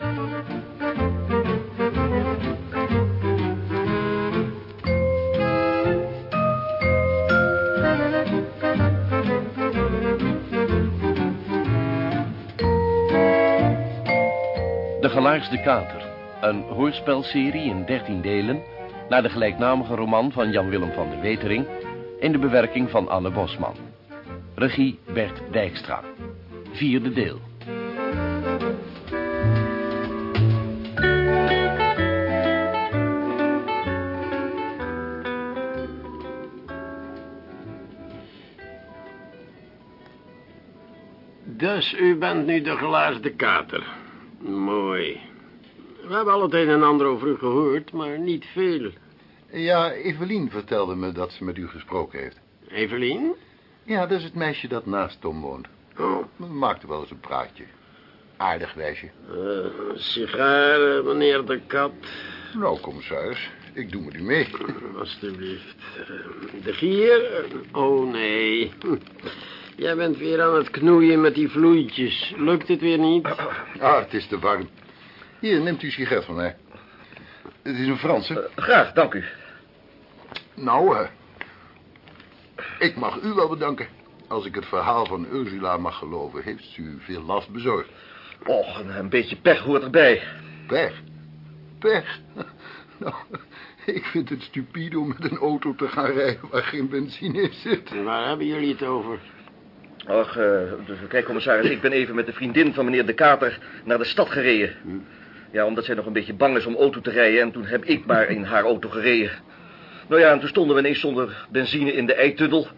De Gelaarsde Kater. Een hoorspelserie in 13 delen... naar de gelijknamige roman van Jan-Willem van de Wetering... in de bewerking van Anne Bosman. Regie Bert Dijkstra. Vierde deel. Dus u bent nu de gelaarsde kater. Mooi. We hebben al het een en ander over u gehoord, maar niet veel. Ja, Evelien vertelde me dat ze met u gesproken heeft. Evelien? Ja, dat is het meisje dat naast Tom woont. Oh, We maakten wel eens een praatje. Aardig eh, sigaren, meneer de kat. Nou, commissaris, ik doe met u mee. Alsjeblieft. Eh, De gier? Oh, nee. Jij bent weer aan het knoeien met die vloeitjes. Lukt het weer niet? Ah, het is te warm. Hier, neemt u een sigaret van mij. Het is een Franse. Graag, dank u. Nou, eh, ik mag u wel bedanken. Als ik het verhaal van Ursula mag geloven, heeft u veel last bezorgd. Och, een, een beetje pech hoort erbij. Pech. Pech. Nou, ik vind het stupide om met een auto te gaan rijden waar geen benzine in zit. En Waar hebben jullie het over? Eh, dus, kijk commissaris, ik ben even met de vriendin van meneer De Kater naar de stad gereden. Ja, omdat zij nog een beetje bang is om auto te rijden en toen heb ik maar in haar auto gereden. Nou ja, en toen stonden we ineens zonder benzine in de eitunnel.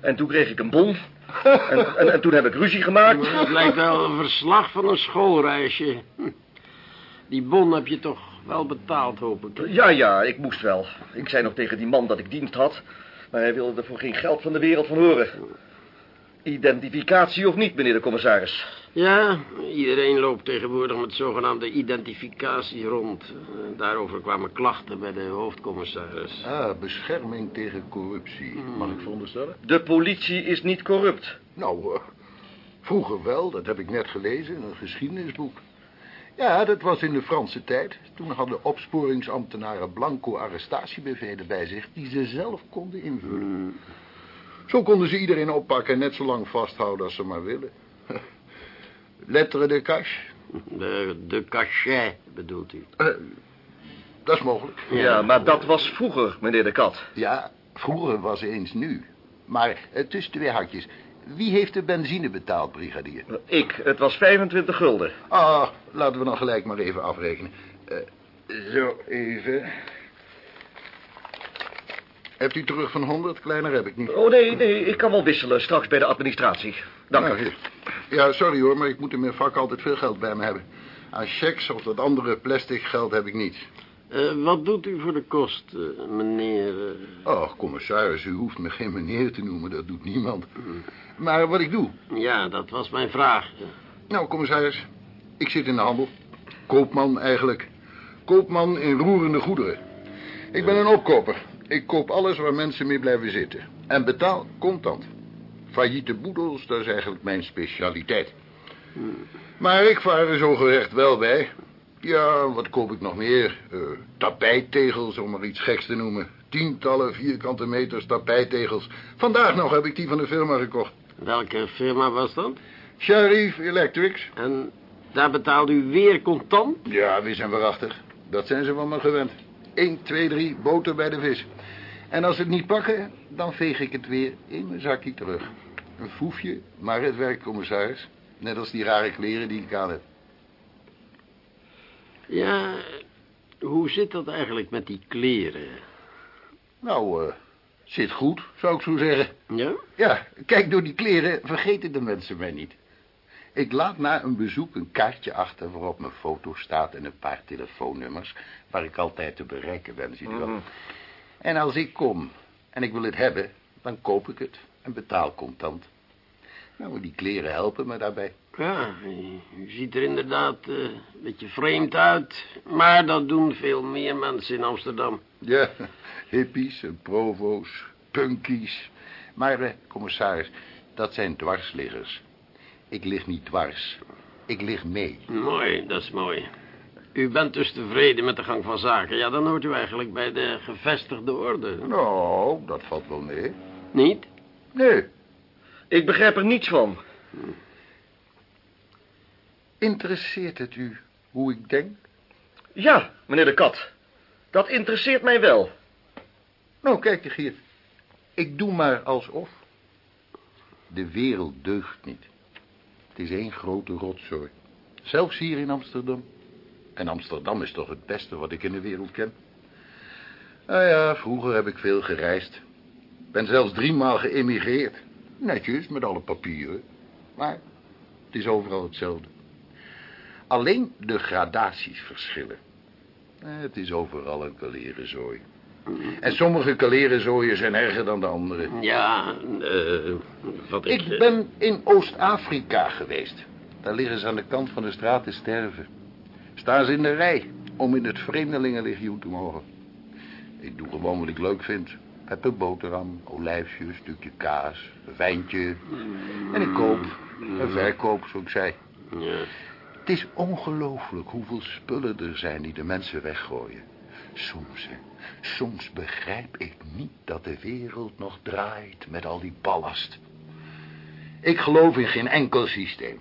En toen kreeg ik een bon. En, en, en toen heb ik ruzie gemaakt. Maar Het lijkt wel een verslag van een schoolreisje. Hm. Die bon heb je toch wel betaald, hoop ik. Ja, ja, ik moest wel. Ik zei nog tegen die man dat ik dienst had. Maar hij wilde er voor geen geld van de wereld van horen. Identificatie of niet, meneer de commissaris? Ja, iedereen loopt tegenwoordig met zogenaamde identificatie rond. Eh, Daarover kwamen klachten bij de hoofdcommissaris. Ah, bescherming tegen corruptie. Mag ik veronderstellen? De politie is niet corrupt. Nou, eh, vroeger wel. Dat heb ik net gelezen in een geschiedenisboek. Ja, dat was in de Franse tijd. Toen hadden opsporingsambtenaren blanco arrestatiebevelen bij zich... die ze zelf konden invullen. Zo konden ze iedereen oppakken en net zo lang vasthouden als ze maar willen. Lettre de cache, De, de cachet, bedoelt u? dat is mogelijk. Ja. maar dat was vroeger, meneer de Kat. Ja, vroeger was eens nu. Maar eh, tussen twee hakjes. Wie heeft de benzine betaald, brigadier? Ik, het was 25 gulden. Ah, laten we dan gelijk maar even afrekenen. Eh, zo, even. Hebt u terug van 100? Kleiner heb ik niet. Oh, nee, nee, ik kan wel wisselen straks bij de administratie. Dank u. Ja, sorry hoor, maar ik moet in mijn vak altijd veel geld bij me hebben. Aan checks of dat andere plastic geld heb ik niet. Eh, wat doet u voor de kost, eh, meneer... eh? Oh, commissaris, u hoeft me geen meneer te noemen, dat doet niemand. Maar wat ik doe... Ja, dat was mijn vraag. Nou, commissaris, ik zit in de handel. Koopman eigenlijk. Koopman in roerende goederen. Ik ben een opkoper. Ik koop alles waar mensen mee blijven zitten. En betaal contant. Failliete boedels, dat is eigenlijk mijn specialiteit. Maar ik vaar er zo gerecht wel bij. Ja, wat koop ik nog meer? Eh tapijttegels, om maar iets geks te noemen. Tientallen vierkante meters tapijttegels. Vandaag nog heb ik die van de firma gekocht. Welke firma was dat? Sharif Electrics. En daar betaalde u weer contant? Ja, we zijn waarachtig. Dat zijn ze van me gewend. 1, 2, 3, boter bij de vis. En als ze het niet pakken, dan veeg ik het weer in mijn zakje terug. Een foefje, maar het werkt, commissaris. Net als die rare kleren die ik aan heb. Ja, hoe zit dat eigenlijk met die kleren? Nou, eh, zit goed, zou ik zo zeggen. Ja? Ja, kijk, door die kleren vergeten de mensen mij niet. Ik laat na een bezoek een kaartje achter waarop mijn foto staat en een paar telefoonnummers... waar ik altijd te bereiken ben, ziet u wel. En als ik kom en ik wil het hebben, dan koop ik het en betaal contant. Nou, die kleren helpen me daarbij. Ja, u ziet er inderdaad eh, een beetje vreemd uit. Maar dat doen veel meer mensen in Amsterdam. Ja, hippies en provo's, punkies. Maar, eh, commissaris, dat zijn dwarsliggers. Ik lig niet dwars. Ik lig mee. Mooi, dat is mooi. U bent dus tevreden met de gang van zaken. Ja, dan hoort u eigenlijk bij de gevestigde orde. Nou, dat valt wel mee. Niet? Nee, Ik begrijp er niets van. interesseert het u hoe ik denk? Ja, meneer de Kat. Dat interesseert mij wel. Nou, kijk je, Geert. Ik doe maar alsof. De wereld deugt niet. Het is één grote rotzooi. Zelfs hier in Amsterdam. En Amsterdam is toch het beste wat ik in de wereld ken. Nou ja, vroeger heb ik veel gereisd. Ben zelfs driemaal geëmigreerd. Netjes, met alle papieren. Maar het is overal hetzelfde. Alleen de gradaties verschillen. Eh, Het is overal een kalerenzooi. En sommige kalerenzooien zijn erger dan de andere. Ja, eh, wat ik... Ik ben in Oost-Afrika geweest. Daar liggen ze aan de kant van de straat te sterven. Staan ze in de rij om in het vreemdelingenlegioen te mogen. Ik doe gewoon wat ik leuk vind. Pepperboterham, olijfje, stukje kaas, een wijntje. En ik koop en verkoop, zoals ik zei. Ja. Het is ongelooflijk hoeveel spullen er zijn die de mensen weggooien. Soms, hè, soms begrijp ik niet dat de wereld nog draait met al die ballast. Ik geloof in geen enkel systeem.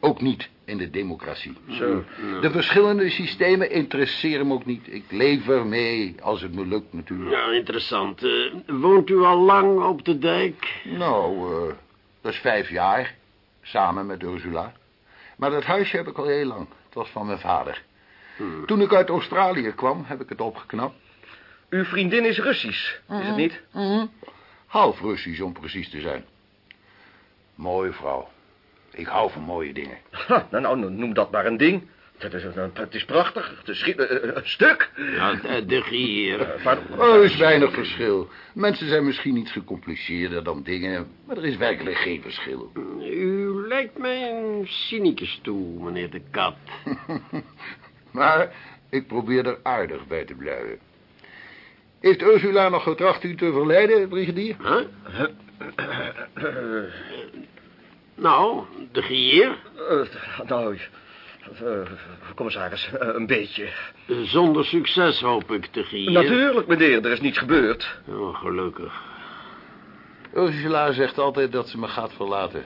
Ook niet in de democratie. Zo. De verschillende systemen interesseren me ook niet. Ik leef er mee, als het me lukt natuurlijk. Ja, interessant. Eh, woont u al lang op de dijk? Nou, eh, dat is vijf jaar. Samen met Ursula. Maar dat huisje heb ik al heel lang. Het was van mijn vader. Toen ik uit Australië kwam, heb ik het opgeknapt. Uw vriendin is Russisch, is het niet? Half Russisch, om precies te zijn. Mooie vrouw. Ik hou van mooie dingen. Ha, nou, nou, noem dat maar een ding. Het is, het is prachtig. Het is eh, eh, een stuk. Ja, de, gier. Eh, pardon. Oh, er is weinig verschil. Mensen zijn misschien iets gecompliceerder dan dingen, maar er is werkelijk geen verschil. U lijkt mij een cynicus toe, meneer de Kat. Maar ik probeer er aardig bij te blijven. Heeft Ursula nog getracht u te verleiden, brigadier? Huh? Nou, de gier. Eh, nou, eh, commissaris, eh, een beetje. Zonder succes, hoop ik, de gier. Natuurlijk, meneer, er is niets gebeurd. Oh, gelukkig. Ursula zegt altijd dat ze me gaat verlaten.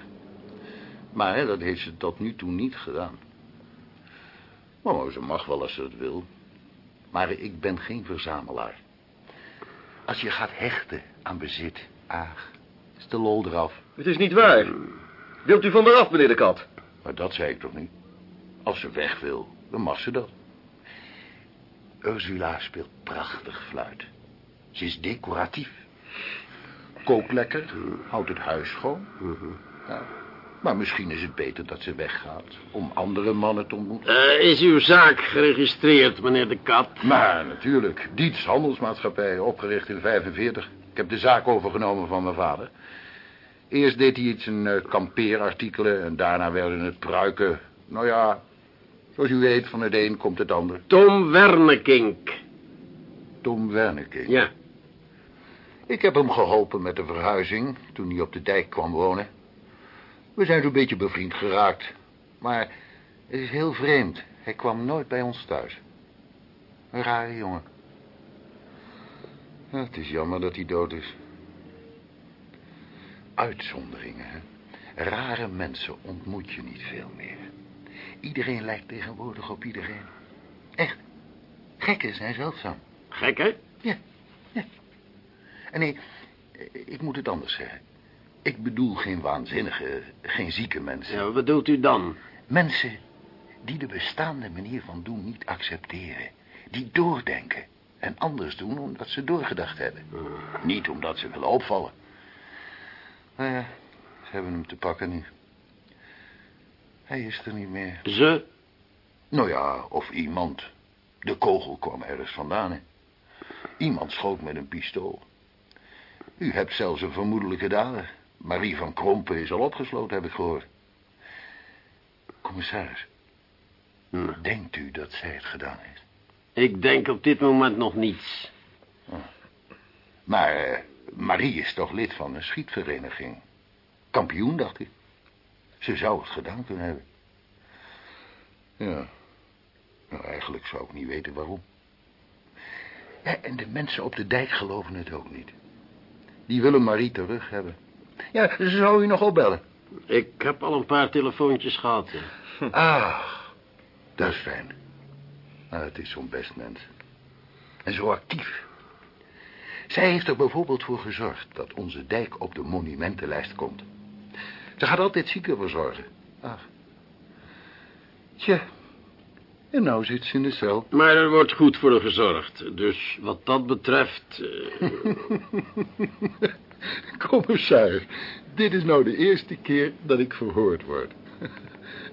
Maar hè, dat heeft ze tot nu toe niet gedaan. Oh, ze mag wel als ze het wil. Maar ik ben geen verzamelaar. Als je gaat hechten aan bezit, aag, is de lol eraf. Het is niet waar. Wilt u van eraf, meneer de Kat? Maar dat zei ik toch niet? Als ze weg wil, dan mag ze dat. Ursula speelt prachtig fluit. Ze is decoratief. Kookt lekker, houdt het huis schoon. Ja, maar misschien is het beter dat ze weggaat om andere mannen te ontmoeten. Eh, is uw zaak geregistreerd, meneer de Kat? Maar natuurlijk, Dietz Handelsmaatschappij, opgericht in 45. Ik heb de zaak overgenomen van mijn vader. Eerst deed hij iets in eh, kampeerartikelen en daarna werden het pruiken. Nou ja, zoals u weet, van het een komt het ander. Tom Wernekink. Tom Werneking. Ja. Ik heb hem geholpen met de verhuizing toen hij op de dijk kwam wonen. We zijn zo'n beetje bevriend geraakt. Maar het is heel vreemd. Hij kwam nooit bij ons thuis. Een rare jongen. Ja, het is jammer dat hij dood is. Uitzonderingen, hè. Rare mensen ontmoet je niet veel meer. Iedereen lijkt tegenwoordig op iedereen. Echt. Gekken zijn zeldzaam. Gek, hè? Ja, ja. En nee, ik moet het anders zeggen. Ik bedoel geen waanzinnige, geen zieke mensen. Ja, wat bedoelt u dan? Mensen die de bestaande manier van doen niet accepteren. Die doordenken en anders doen omdat ze doorgedacht hebben. Niet omdat ze willen opvallen. Nou ja, ze hebben hem te pakken nu. Hij is er niet meer. Ze? Nou ja, of iemand. De kogel kwam ergens vandaan, hè. Iemand schoot met een pistool. U hebt zelfs een vermoedelijke dader. Marie van Krompen is al opgesloten, heb ik gehoord. Commissaris, Hm. denkt u dat zij het gedaan heeft? Ik denk op dit moment nog niets. Maar eh, Marie is toch lid van een schietvereniging. Kampioen, dacht ik. Ze zou het gedaan kunnen hebben. Ja. Nou, eigenlijk zou ik niet weten waarom. Ja, en de mensen op de dijk geloven het ook niet. Die willen Marie terug hebben. Ja, ze zou u nog opbellen. Ik heb al een paar telefoontjes gehad. Ah, dat is fijn. Nou, het is zo'n best mens. En zo actief. Zij heeft er bijvoorbeeld voor gezorgd dat onze dijk op de monumentenlijst komt. Ze gaat altijd zieken verzorgen. Ach. Tja. En nou zit ze in de cel. Maar er wordt goed voor haar gezorgd. Dus wat dat betreft... eh, Commissaris, dit is nou de eerste keer dat ik verhoord word.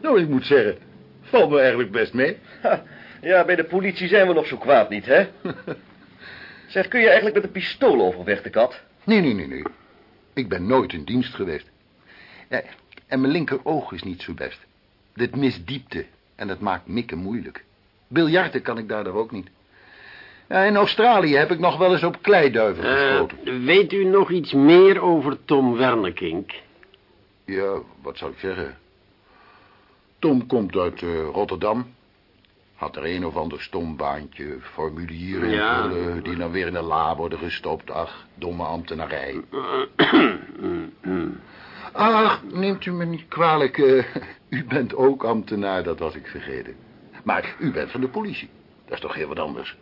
Nou, ik moet zeggen, valt me eigenlijk best mee. Ha, ja, bij de politie zijn we nog zo kwaad niet, hè? Zeg, kun je eigenlijk met een pistool overweg de kat? Nee, nee, nee, nee. Ik ben nooit in dienst geweest. Ja, en mijn linkeroog is niet zo best. Dit mist diepte en dat maakt mikken moeilijk. Biljarten kan ik daardoor ook niet. Ja, in Australië heb ik nog wel eens op kleiduiven eh, geschoten. weet u nog iets meer over Tom Wernekink? Ja, wat zou ik zeggen? Tom komt uit eh, Rotterdam. Had er een of ander stom baantje, formulieren Ja. invullen... die dan weer in de la worden gestopt. Ach, domme ambtenarij. Ach, neemt u me niet kwalijk. eh, u bent ook ambtenaar, dat was ik vergeten. Maar u bent van de politie. Dat is toch heel wat anders.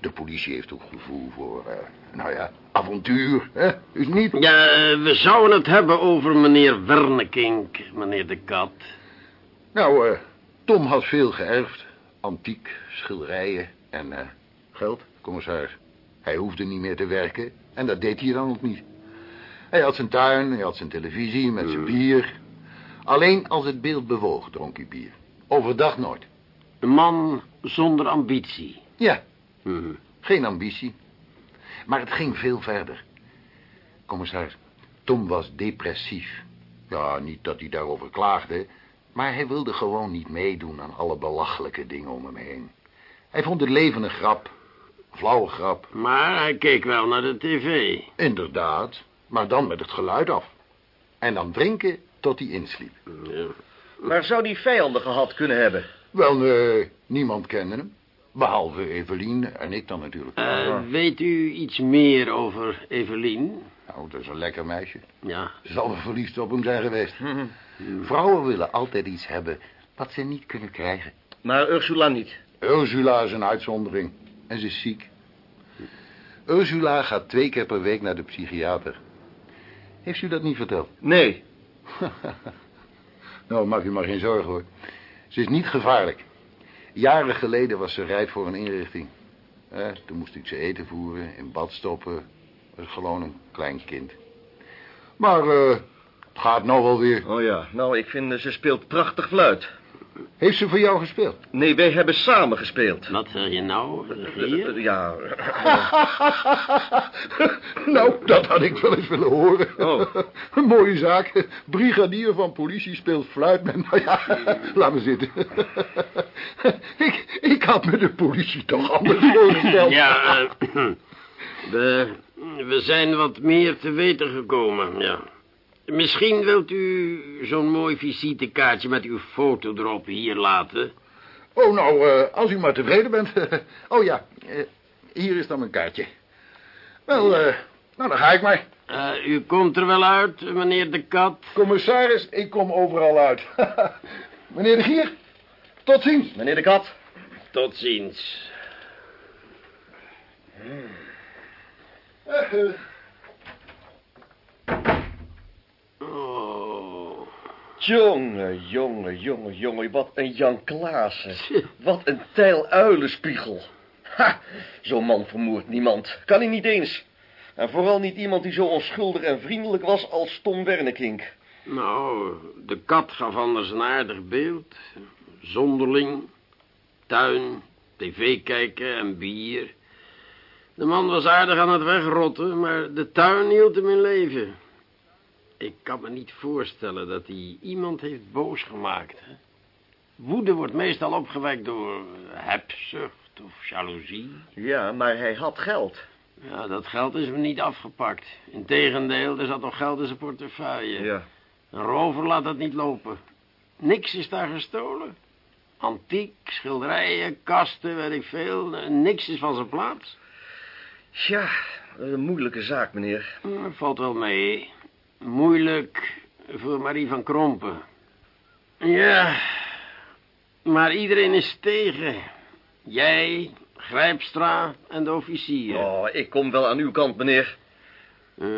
De politie heeft ook gevoel voor, eh, nou ja, avontuur, hè? Is niet... Ja, eh, we zouden het hebben over meneer Wernekink, meneer de Kat. Nou, Tom had veel geërfd. Antiek, schilderijen en eh, geld, commissaris. Hij hoefde niet meer te werken en dat deed hij dan ook niet. Hij had zijn tuin, hij had zijn televisie met zijn bier. Alleen als het beeld bewoog dronk hij bier. Overdag nooit. Een man zonder ambitie. Ja, Mhm. geen ambitie. Maar het ging veel verder. Commissaris, Tom was depressief. Ja, niet dat hij daarover klaagde... maar hij wilde gewoon niet meedoen aan alle belachelijke dingen om hem heen. Hij vond het leven een grap. Flauwe grap. Maar hij keek wel naar de tv. Inderdaad, maar dan met het geluid af. En dan drinken tot hij insliep. Ja. Maar zou die vijanden gehad kunnen hebben? Wel, nee, niemand kende hem. Behalve Evelien en ik dan natuurlijk. Eh, weet u iets meer over Evelien? Nou, dat is een lekker meisje. Ja. Ze zal wel verliefd op hem zijn geweest. Vrouwen willen altijd iets hebben wat ze niet kunnen krijgen. Maar Ursula niet. Ursula is een uitzondering. En ze is ziek. Ursula gaat twee keer per week naar de psychiater. Heeft u dat niet verteld? Nee. Nou, maak u maar geen zorgen hoor. Ze is niet gevaarlijk. Jaren geleden was ze rijp voor een inrichting. Eh, toen moest ik ze eten voeren, in bad stoppen. Is gewoon een klein kind. Maar eh, het gaat nou wel weer. Oh ja, nou, ik vind eh, ze speelt prachtig fluit. Heeft ze voor jou gespeeld? Nee, wij hebben samen gespeeld. Wat zeg je nou, Regier? Eh, Ja, nou, dat had ik wel eens willen horen. Oh. Een mooie zaak. Brigadier van politie speelt fluit met... Nou ja, laat me zitten. ik, ik had me de politie toch anders voorgesteld. Ja, eh, we, we zijn wat meer te weten gekomen, ja. Misschien wilt u zo'n mooi visitekaartje met uw foto erop hier laten. Oh, nou, eh, als u maar tevreden bent. oh ja, eh, hier is dan mijn kaartje. Wel, eh, nou, dan ga ik maar. Eh, u komt er wel uit, meneer de Kat. Commissaris, ik kom overal uit. Meneer de Gier, tot ziens. meneer de Kat. Tot ziens. Eh, eh, Oh. Jongen, jongen, jongen, jongen, wat een Jan Klaassen. Wat een tijl uilenspiegel. Ha, zo'n man vermoordt niemand. Kan hij niet eens. En vooral niet iemand die zo onschuldig en vriendelijk was als Tom Wernekink. Nou, de kat gaf anders een aardig beeld. Zonderling, tuin, tv kijken en bier. De man was aardig aan het wegrotten, maar de tuin hield hem in leven. Ik kan me niet voorstellen dat hij iemand heeft boos gemaakt. Hè? Woede wordt meestal opgewekt door hebzucht of jaloezie. Ja, maar hij had geld. Ja, dat geld is hem niet afgepakt. Integendeel, er zat nog geld in zijn portefeuille. Ja. Een rover laat dat niet lopen. Niks is daar gestolen. Antiek, schilderijen, kasten, weet ik veel. Niks is van zijn plaats. Tja, een moeilijke zaak, meneer. Hm, Valt wel mee. Moeilijk voor Marie van Krompen. Ja, maar iedereen is tegen. Jij, Grijpstra en de officier. Oh, ik kom wel aan uw kant, meneer. Eh,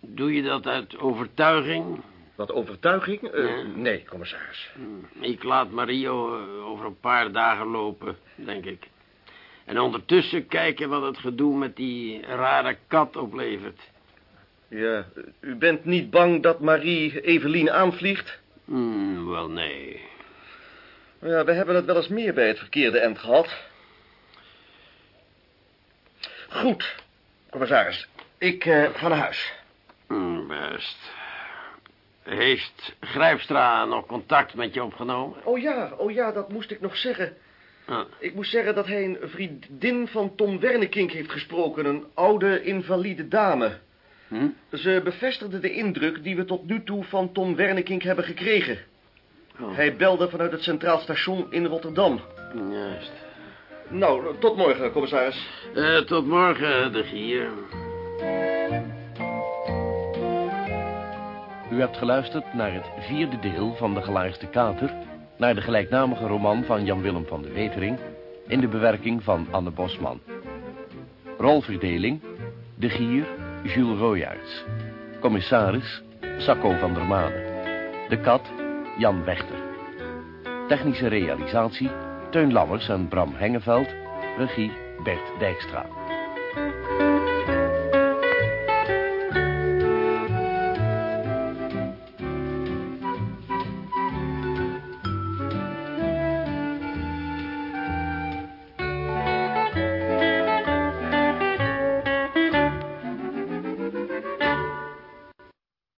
doe je dat uit overtuiging? Wat overtuiging? Eh, Ja. Nee, commissaris. Hm, Ik laat Mario eh, over een paar dagen lopen, denk ik. En ondertussen kijken wat het gedoe met die rare kat oplevert. Ja, u bent niet bang dat Marie Evelien aanvliegt? Hm, wel, nee. Ja, we hebben het wel eens meer bij het verkeerde eind gehad. Goed, commissaris. Ik eh, ga naar huis. Hm, best. Heeft Grijpstra nog contact met je opgenomen? Oh ja, oh ja, dat moest ik nog zeggen. Ah, Ik moest zeggen dat hij een vriendin van Tom Wernekink heeft gesproken. Een oude, invalide dame. Hm? Ze bevestigde de indruk die we tot nu toe van Tom Wernekink hebben gekregen. Oh, Hij belde vanuit het Centraal Station in Rotterdam. Juist. Nou, tot morgen, commissaris. Eh, tot morgen, de gier. U hebt geluisterd naar het vierde deel van De Gelaarsde Kater... naar de gelijknamige roman van Jan-Willem van de Wetering... in de bewerking van Anne Bosman. Rolverdeling, De Gier, Jules Royaerts. Commissaris, Sacco van der Made. De Kat, Jan Wechter. Technische realisatie, Teun Lammers en Bram Hengeveld. Regie, Bert Dijkstra.